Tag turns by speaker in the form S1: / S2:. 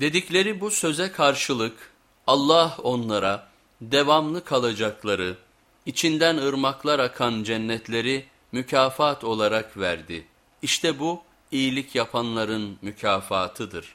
S1: Dedikleri bu söze karşılık Allah onlara devamlı kalacakları, içinden ırmaklar akan cennetleri mükafat olarak verdi. İşte bu iyilik yapanların mükafatıdır.